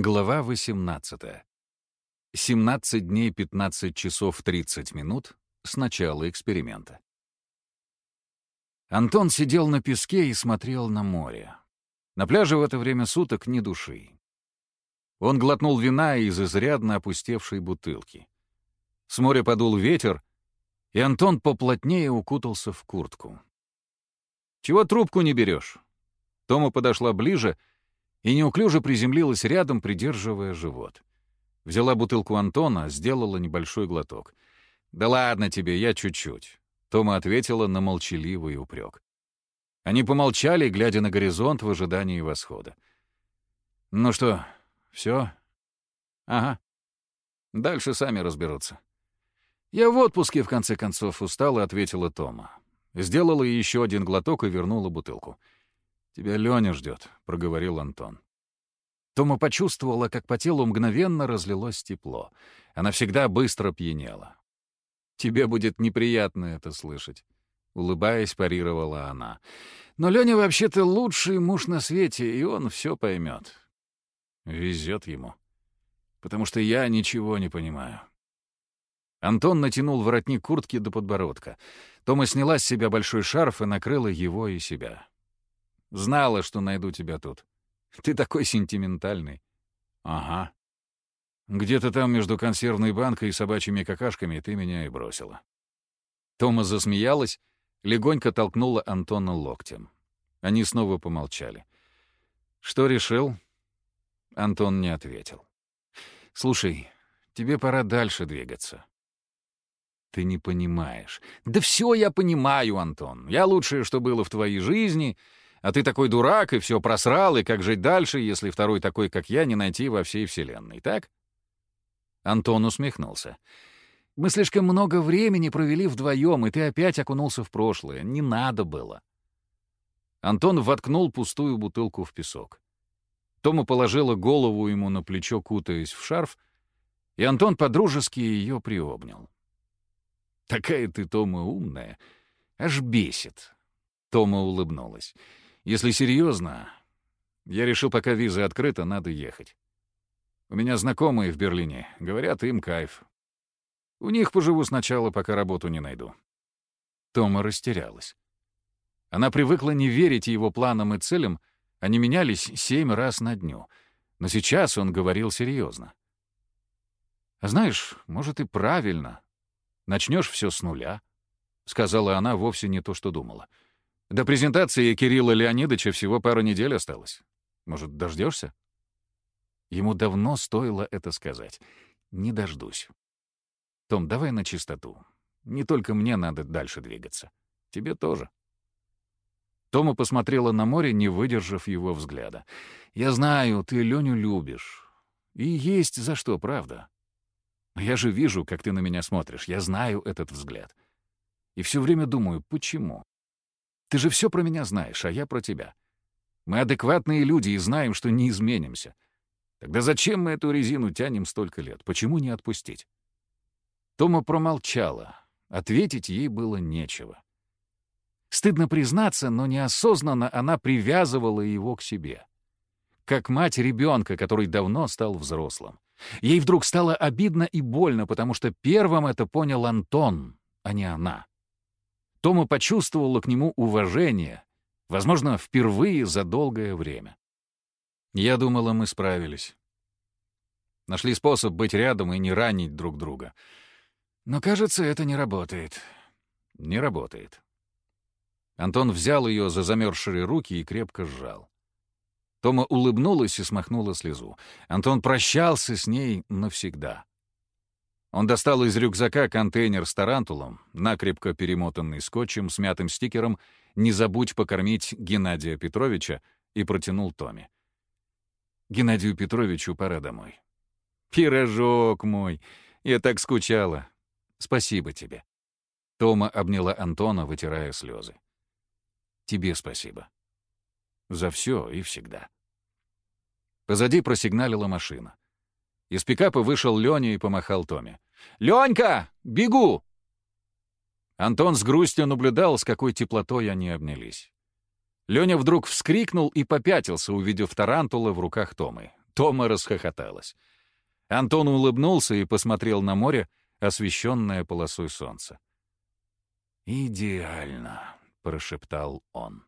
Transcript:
Глава 18. 17 дней 15 часов 30 минут с начала эксперимента. Антон сидел на песке и смотрел на море. На пляже в это время суток ни души. Он глотнул вина из изрядно опустевшей бутылки. С моря подул ветер, и Антон поплотнее укутался в куртку. «Чего трубку не берешь?» Тома подошла ближе — и неуклюже приземлилась рядом, придерживая живот. Взяла бутылку Антона, сделала небольшой глоток. «Да ладно тебе, я чуть-чуть», — Тома ответила на молчаливый упрек. Они помолчали, глядя на горизонт в ожидании восхода. «Ну что, все?» «Ага. Дальше сами разберутся». «Я в отпуске, в конце концов, устала», — ответила Тома. Сделала еще один глоток и вернула бутылку. «Тебя Леня ждет», — проговорил Антон. Тома почувствовала, как по телу мгновенно разлилось тепло. Она всегда быстро пьянела. «Тебе будет неприятно это слышать», — улыбаясь, парировала она. «Но Леня вообще-то лучший муж на свете, и он все поймет». Везет ему. «Потому что я ничего не понимаю». Антон натянул воротник куртки до подбородка. Тома сняла с себя большой шарф и накрыла его и себя. Знала, что найду тебя тут. Ты такой сентиментальный. Ага. Где-то там между консервной банкой и собачьими какашками ты меня и бросила. Тома засмеялась, легонько толкнула Антона локтем. Они снова помолчали. «Что решил?» Антон не ответил. «Слушай, тебе пора дальше двигаться». «Ты не понимаешь». «Да все я понимаю, Антон. Я лучшее, что было в твоей жизни, а ты такой дурак и все просрал, и как жить дальше, если второй такой, как я, не найти во всей вселенной, так?» Антон усмехнулся. «Мы слишком много времени провели вдвоем, и ты опять окунулся в прошлое. Не надо было». Антон воткнул пустую бутылку в песок. Тома положила голову ему на плечо, кутаясь в шарф, и Антон подружески ее приобнял. «Такая ты, Тома, умная. Аж бесит». Тома улыбнулась. Если серьезно, я решил, пока виза открыта, надо ехать. У меня знакомые в Берлине. Говорят, им кайф. У них поживу сначала, пока работу не найду. Тома растерялась. Она привыкла не верить его планам и целям, они менялись семь раз на дню. Но сейчас он говорил серьезно. «А знаешь, может, и правильно. Начнешь все с нуля», — сказала она вовсе не то, что думала. — до презентации Кирилла Леонидовича всего пару недель осталось. Может, дождешься? Ему давно стоило это сказать. Не дождусь. Том, давай на чистоту. Не только мне надо дальше двигаться. Тебе тоже. Тома посмотрела на море, не выдержав его взгляда. «Я знаю, ты Леню любишь. И есть за что, правда. Я же вижу, как ты на меня смотришь. Я знаю этот взгляд. И все время думаю, почему? Ты же все про меня знаешь, а я про тебя. Мы адекватные люди и знаем, что не изменимся. Тогда зачем мы эту резину тянем столько лет? Почему не отпустить?» Тома промолчала. Ответить ей было нечего. Стыдно признаться, но неосознанно она привязывала его к себе. Как мать ребенка, который давно стал взрослым. Ей вдруг стало обидно и больно, потому что первым это понял Антон, а не она. Тома почувствовала к нему уважение, возможно, впервые за долгое время. Я думала, мы справились. Нашли способ быть рядом и не ранить друг друга. Но, кажется, это не работает. Не работает. Антон взял ее за замерзшие руки и крепко сжал. Тома улыбнулась и смахнула слезу. Антон прощался с ней навсегда. Он достал из рюкзака контейнер с тарантулом, накрепко перемотанный скотчем с мятым стикером «Не забудь покормить Геннадия Петровича» и протянул Томе. «Геннадию Петровичу пора домой». «Пирожок мой! Я так скучала! Спасибо тебе!» Тома обняла Антона, вытирая слезы. «Тебе спасибо. За все и всегда». Позади просигналила машина. Из пикапа вышел Леня и помахал Томе. «Ленька, бегу!» Антон с грустью наблюдал, с какой теплотой они обнялись. Леня вдруг вскрикнул и попятился, увидев тарантула в руках Томы. Тома расхохоталась. Антон улыбнулся и посмотрел на море, освещенное полосой солнца. «Идеально», — прошептал он.